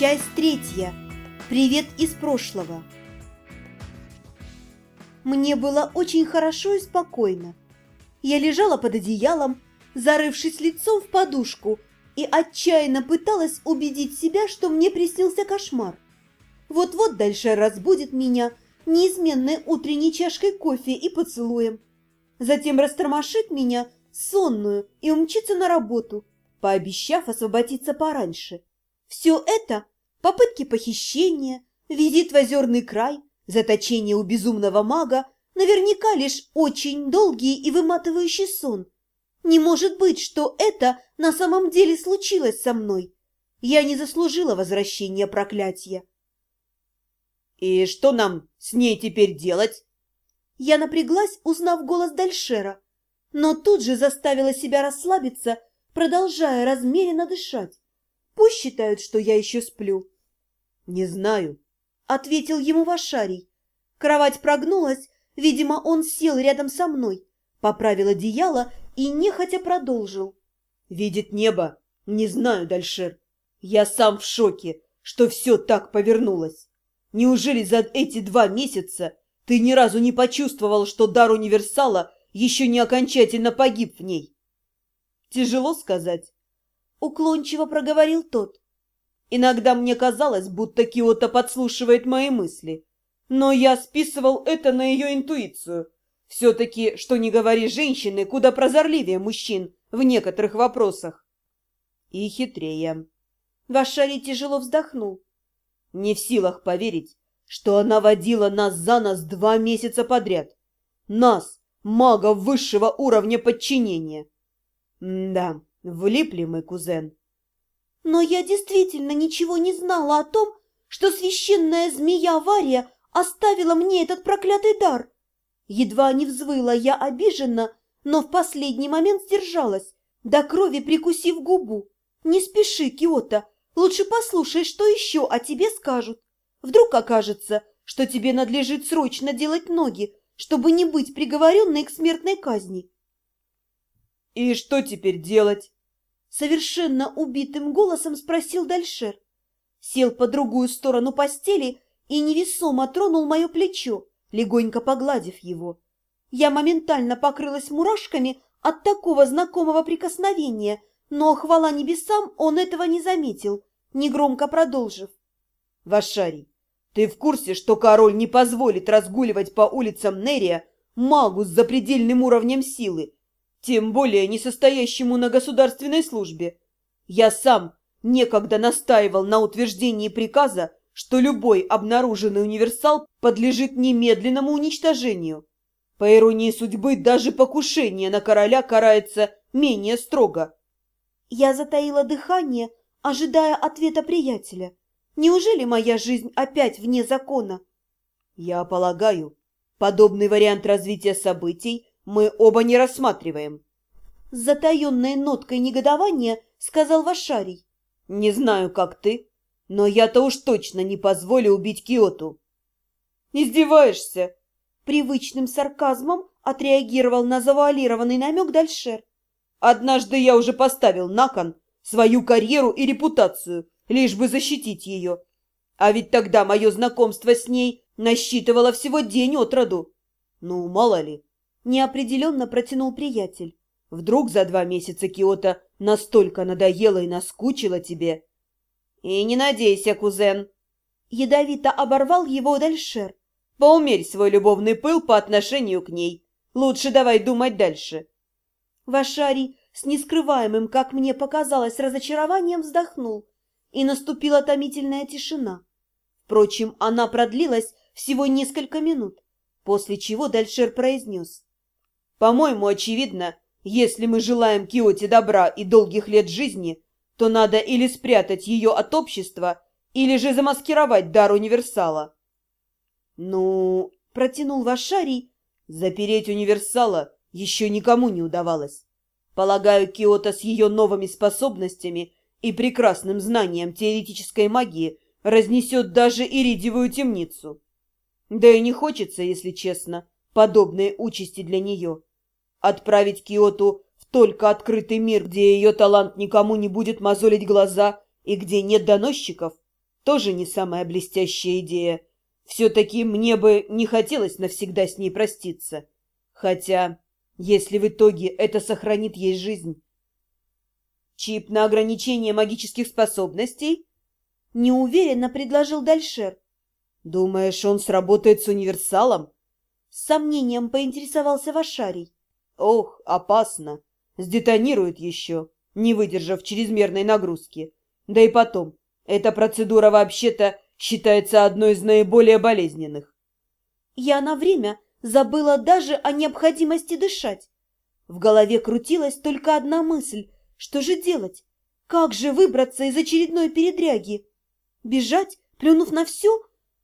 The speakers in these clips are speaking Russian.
Часть третья. Привет из прошлого. Мне было очень хорошо и спокойно. Я лежала под одеялом, зарывшись лицом в подушку, и отчаянно пыталась убедить себя, что мне приснился кошмар. Вот-вот дальше разбудит меня неизменной утренней чашкой кофе и поцелуем. Затем растормошит меня сонную и умчится на работу, пообещав освободиться пораньше. Все это – попытки похищения, визит в озерный край, заточение у безумного мага, наверняка лишь очень долгий и выматывающий сон. Не может быть, что это на самом деле случилось со мной. Я не заслужила возвращения проклятия. «И что нам с ней теперь делать?» Я напряглась, узнав голос Дальшера, но тут же заставила себя расслабиться, продолжая размеренно дышать. Пусть считают, что я еще сплю. — Не знаю, — ответил ему Вашарий. Кровать прогнулась, видимо, он сел рядом со мной, поправил одеяло и нехотя продолжил. — Видит небо, не знаю, Дальшер. Я сам в шоке, что все так повернулось. Неужели за эти два месяца ты ни разу не почувствовал, что дар универсала еще не окончательно погиб в ней? Тяжело сказать. Уклончиво проговорил тот. Иногда мне казалось, будто Киота подслушивает мои мысли. Но я списывал это на ее интуицию. Все-таки, что не говори, женщины куда прозорливее мужчин в некоторых вопросах. И хитрее. Вашари тяжело вздохнул. Не в силах поверить, что она водила нас за нас два месяца подряд. Нас, магов высшего уровня подчинения. М да, Влипли мы, кузен. Но я действительно ничего не знала о том, что священная змея Вария оставила мне этот проклятый дар. Едва не взвыла я обиженно, но в последний момент сдержалась, до крови прикусив губу. Не спеши, Киота, лучше послушай, что еще о тебе скажут. Вдруг окажется, что тебе надлежит срочно делать ноги, чтобы не быть приговоренной к смертной казни. «И что теперь делать?» Совершенно убитым голосом спросил Дальшер. Сел по другую сторону постели и невесомо тронул мое плечо, легонько погладив его. Я моментально покрылась мурашками от такого знакомого прикосновения, но, хвала небесам, он этого не заметил, негромко продолжив. «Вашарий, ты в курсе, что король не позволит разгуливать по улицам Нерия магу с запредельным уровнем силы, тем более не состоящему на государственной службе. Я сам некогда настаивал на утверждении приказа, что любой обнаруженный универсал подлежит немедленному уничтожению. По иронии судьбы, даже покушение на короля карается менее строго. Я затаила дыхание, ожидая ответа приятеля. Неужели моя жизнь опять вне закона? Я полагаю, подобный вариант развития событий мы оба не рассматриваем. С затаенной ноткой негодования сказал Вашарий. Не знаю, как ты, но я-то уж точно не позволю убить Киоту. Издеваешься? Привычным сарказмом отреагировал на завуалированный намек Дальшер. Однажды я уже поставил на кон свою карьеру и репутацию, лишь бы защитить ее. А ведь тогда мое знакомство с ней насчитывало всего день от роду. Ну, мало ли, неопределенно протянул приятель. Вдруг за два месяца Киота настолько надоела и наскучила тебе? И не надейся, кузен. Ядовито оборвал его Дальшер. Поумерь свой любовный пыл по отношению к ней. Лучше давай думать дальше. Вашарий с нескрываемым, как мне показалось, разочарованием вздохнул, и наступила томительная тишина. Впрочем, она продлилась всего несколько минут, после чего Дальшер произнес. По-моему, очевидно, если мы желаем Киоте добра и долгих лет жизни, то надо или спрятать ее от общества, или же замаскировать дар универсала. Ну, протянул Вашарий, запереть универсала еще никому не удавалось. Полагаю, Киота с ее новыми способностями и прекрасным знанием теоретической магии разнесет даже иридиевую темницу. Да и не хочется, если честно, подобной участи для нее. Отправить Киоту в только открытый мир, где ее талант никому не будет мозолить глаза и где нет доносчиков? тоже не самая блестящая идея. Все-таки мне бы не хотелось навсегда с ней проститься. Хотя, если в итоге это сохранит ей жизнь... Чип на ограничение магических способностей? Неуверенно предложил Дальшер. Думаешь, он сработает с универсалом? С сомнением поинтересовался Вашарий. Ох, опасно. Сдетонирует еще, не выдержав чрезмерной нагрузки. Да и потом, эта процедура вообще-то считается одной из наиболее болезненных. Я на время забыла даже о необходимости дышать. В голове крутилась только одна мысль. Что же делать? Как же выбраться из очередной передряги? Бежать, плюнув на все?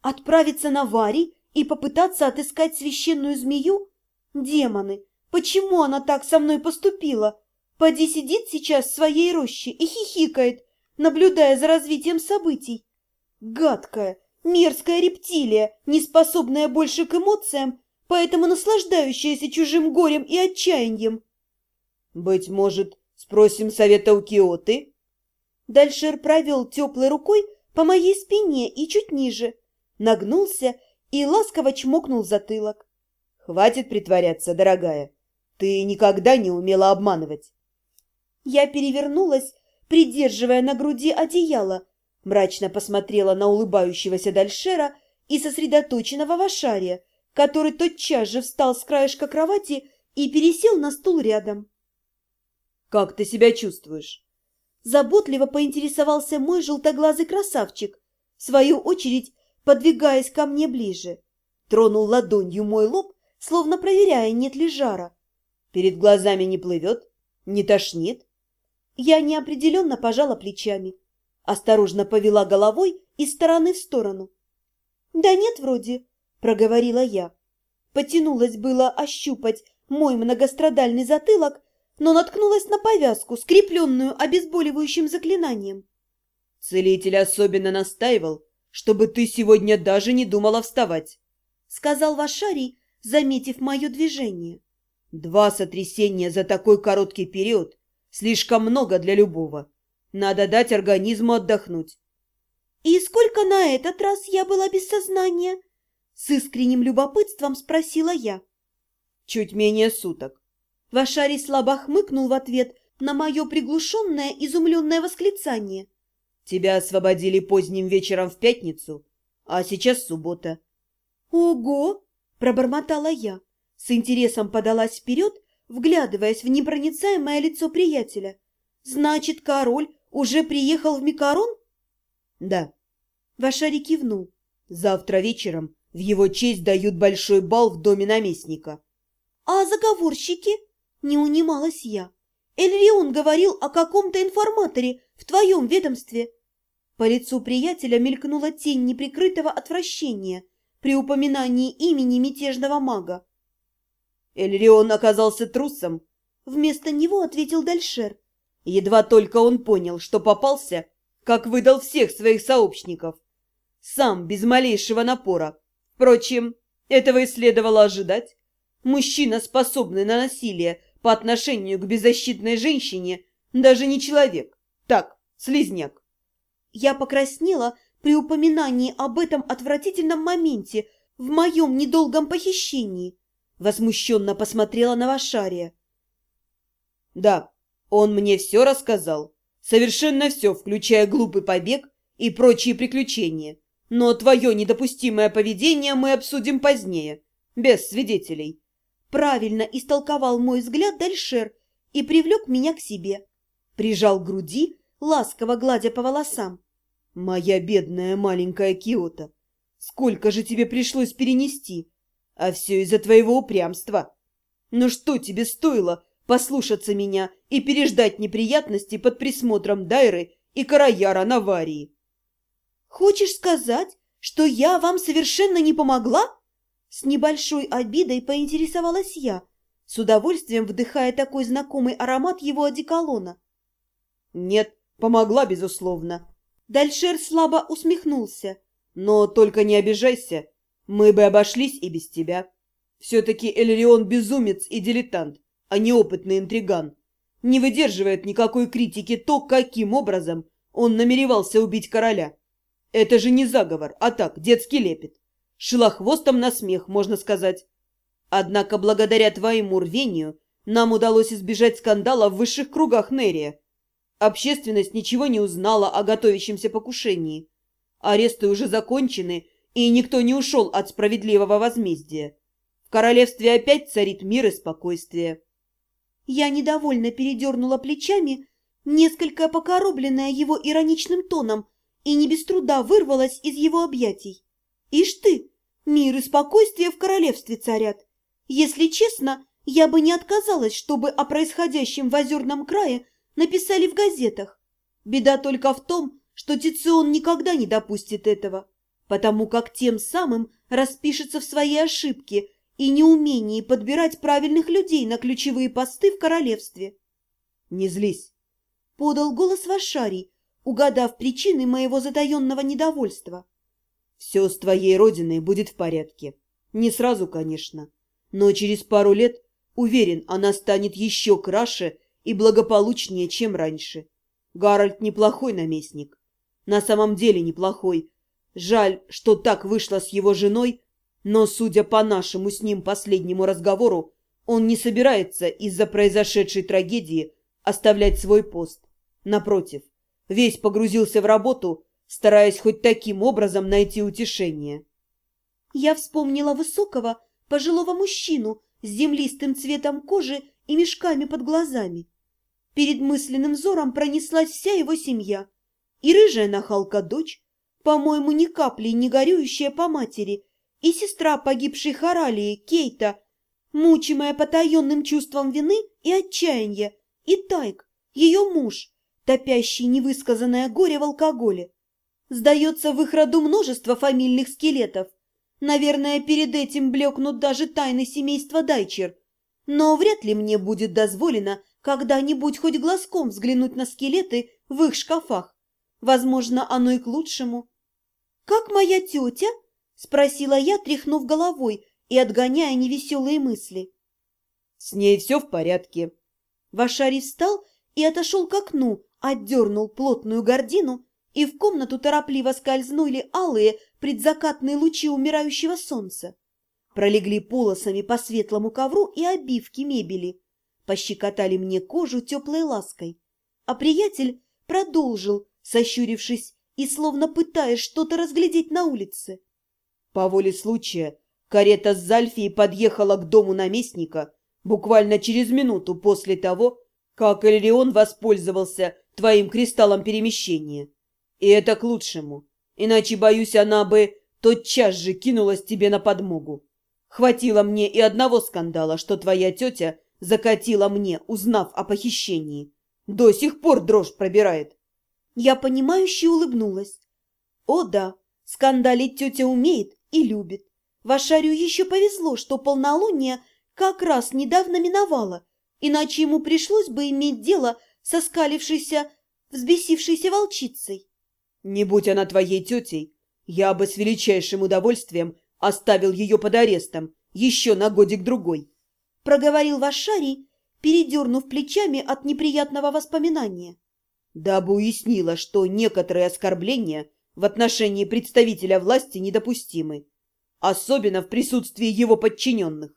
Отправиться на Варий и попытаться отыскать священную змею? Демоны, почему она так со мной поступила? Поди сидит сейчас в своей роще и хихикает, наблюдая за развитием событий. Гадкая, мерзкая рептилия, не способная больше к эмоциям, поэтому наслаждающаяся чужим горем и отчаянием. «Быть может, спросим совета у Киоты?» Дальшер провел теплой рукой по моей спине и чуть ниже, нагнулся и ласково чмокнул затылок. «Хватит притворяться, дорогая. Ты никогда не умела обманывать». Я перевернулась, придерживая на груди одеяло, мрачно посмотрела на улыбающегося Дальшера и сосредоточенного Вашария, который тотчас же встал с краешка кровати и пересел на стул рядом. «Как ты себя чувствуешь?» Заботливо поинтересовался мой желтоглазый красавчик, в свою очередь подвигаясь ко мне ближе. Тронул ладонью мой лоб, словно проверяя, нет ли жара. «Перед глазами не плывет? Не тошнит?» Я неопределенно пожала плечами. Осторожно повела головой из стороны в сторону. «Да нет, вроде», — проговорила я. Потянулась было ощупать мой многострадальный затылок, но наткнулась на повязку, скрепленную обезболивающим заклинанием. «Целитель особенно настаивал, чтобы ты сегодня даже не думала вставать», — сказал Вашарий, заметив мое движение. «Два сотрясения за такой короткий период слишком много для любого. Надо дать организму отдохнуть. «И сколько на этот раз я была без сознания?» С искренним любопытством спросила я. «Чуть менее суток». Вашарий слабо хмыкнул в ответ на мое приглушенное, изумленное восклицание. «Тебя освободили поздним вечером в пятницу, а сейчас суббота». «Ого!» – пробормотала я. С интересом подалась вперед, вглядываясь в непроницаемое лицо приятеля. «Значит, король уже приехал в Микарон? Да. Вашари кивнул. Завтра вечером в его честь дают большой бал в доме наместника. А заговорщики? Не унималась я. Эльрион говорил о каком-то информаторе в твоем ведомстве. По лицу приятеля мелькнула тень неприкрытого отвращения при упоминании имени мятежного мага. Эльрион оказался трусом. Вместо него ответил Дальшер. Едва только он понял, что попался, как выдал всех своих сообщников. Сам, без малейшего напора. Впрочем, этого и следовало ожидать. Мужчина, способный на насилие по отношению к беззащитной женщине, даже не человек. Так, слизняк. Я покраснела при упоминании об этом отвратительном моменте в моем недолгом похищении. Возмущенно посмотрела на Вашария. Да, он мне все рассказал. Совершенно все, включая глупый побег и прочие приключения. Но твое недопустимое поведение мы обсудим позднее, без свидетелей. Правильно истолковал мой взгляд Дальшер и привлек меня к себе. Прижал к груди, ласково гладя по волосам. Моя бедная маленькая Киота, сколько же тебе пришлось перенести? А все из-за твоего упрямства. Ну что тебе стоило послушаться меня и переждать неприятности под присмотром Дайры и Караяра Наварии. «Хочешь сказать, что я вам совершенно не помогла?» С небольшой обидой поинтересовалась я, с удовольствием вдыхая такой знакомый аромат его одеколона. «Нет, помогла, безусловно». Дальшер слабо усмехнулся. «Но только не обижайся, мы бы обошлись и без тебя. Все-таки Элерион безумец и дилетант а не опытный интриган. Не выдерживает никакой критики то, каким образом он намеревался убить короля. Это же не заговор, а так, детский лепет. Шила хвостом на смех, можно сказать. Однако благодаря твоему рвению нам удалось избежать скандала в высших кругах Нерия. Общественность ничего не узнала о готовящемся покушении. Аресты уже закончены, и никто не ушел от справедливого возмездия. В королевстве опять царит мир и спокойствие. Я недовольно передернула плечами, несколько покоробленная его ироничным тоном, и не без труда вырвалась из его объятий. «Ишь ты, мир и спокойствие в королевстве царят. Если честно, я бы не отказалась, чтобы о происходящем в Озерном крае написали в газетах. Беда только в том, что Тицион никогда не допустит этого, потому как тем самым распишется в своей ошибке и неумении подбирать правильных людей на ключевые посты в королевстве. «Не злись», — подал голос Вашарий, угадав причины моего затаенного недовольства. «Все с твоей родиной будет в порядке. Не сразу, конечно, но через пару лет Уверен, она станет еще краше и благополучнее, чем раньше. Гарольд неплохой наместник. На самом деле неплохой. Жаль, что так вышло с его женой, но, судя по нашему с ним последнему разговору, он не собирается из-за произошедшей трагедии оставлять свой пост. Напротив, весь погрузился в работу, стараясь хоть таким образом найти утешение. Я вспомнила высокого, пожилого мужчину, с землистым цветом кожи и мешками под глазами. Перед мысленным взором пронеслась вся его семья. И рыжая нахалка-дочь, по-моему, ни капли не горюющая по матери, и сестра погибшей Харалии, Кейта, мучимая потаенным чувством вины и отчаяния, и Тайк, ее муж, топящий невысказанное горе в алкоголе. Сдается в их роду множество фамильных скелетов, Наверное, перед этим блекнут даже тайны семейства Дайчер. Но вряд ли мне будет дозволено когда-нибудь хоть глазком взглянуть на скелеты в их шкафах. Возможно, оно и к лучшему. «Как моя тетя?» – спросила я, тряхнув головой и отгоняя невеселые мысли. «С ней все в порядке». Вашарий встал и отошел к окну, отдернул плотную гордину и в комнату торопливо скользнули алые предзакатные лучи умирающего солнца. Пролегли полосами по светлому ковру и обивке мебели, пощекотали мне кожу теплой лаской. А приятель продолжил, сощурившись и словно пытаясь что-то разглядеть на улице. По воле случая карета с Зальфией подъехала к дому наместника буквально через минуту после того, как Элерион воспользовался твоим кристаллом перемещения. И это к лучшему. Иначе, боюсь, она бы тотчас же кинулась тебе на подмогу. Хватило мне и одного скандала, что твоя тетя закатила мне, узнав о похищении. До сих пор дрожь пробирает. Я понимающе улыбнулась. О да, скандалить тетя умеет и любит. Вашарю еще повезло, что полнолуние как раз недавно миновало, иначе ему пришлось бы иметь дело со скалившейся, взбесившейся волчицей. Не будь она твоей тетей, я бы с величайшим удовольствием оставил ее под арестом еще на годик-другой. Проговорил Вашарий, передернув плечами от неприятного воспоминания. Дабы уяснила, что некоторые оскорбления в отношении представителя власти недопустимы, особенно в присутствии его подчиненных.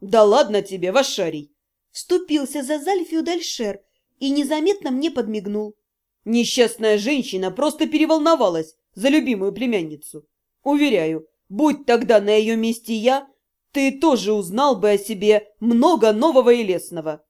Да ладно тебе, Вашарий! Вступился за Зальфию Дальшер и незаметно мне подмигнул. Несчастная женщина просто переволновалась за любимую племянницу. Уверяю, будь тогда на ее месте я, ты тоже узнал бы о себе много нового и лесного.